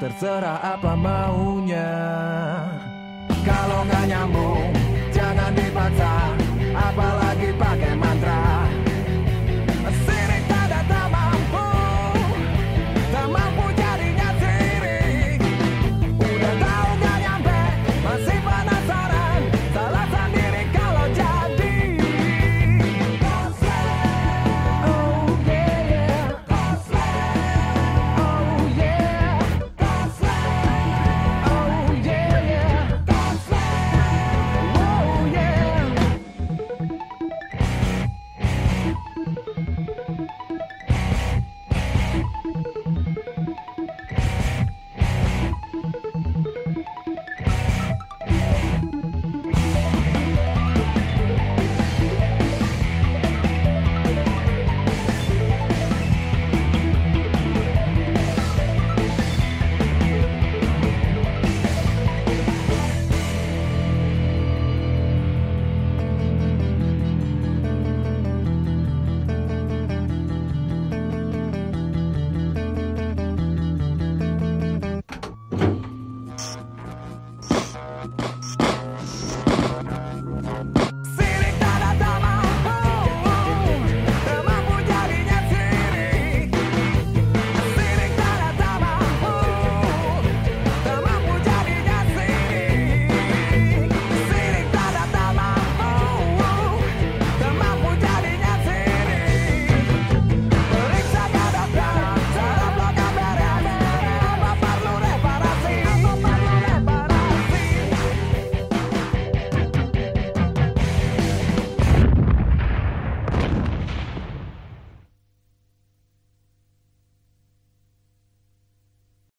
terserah apa maunya. Kalau nggak nyambung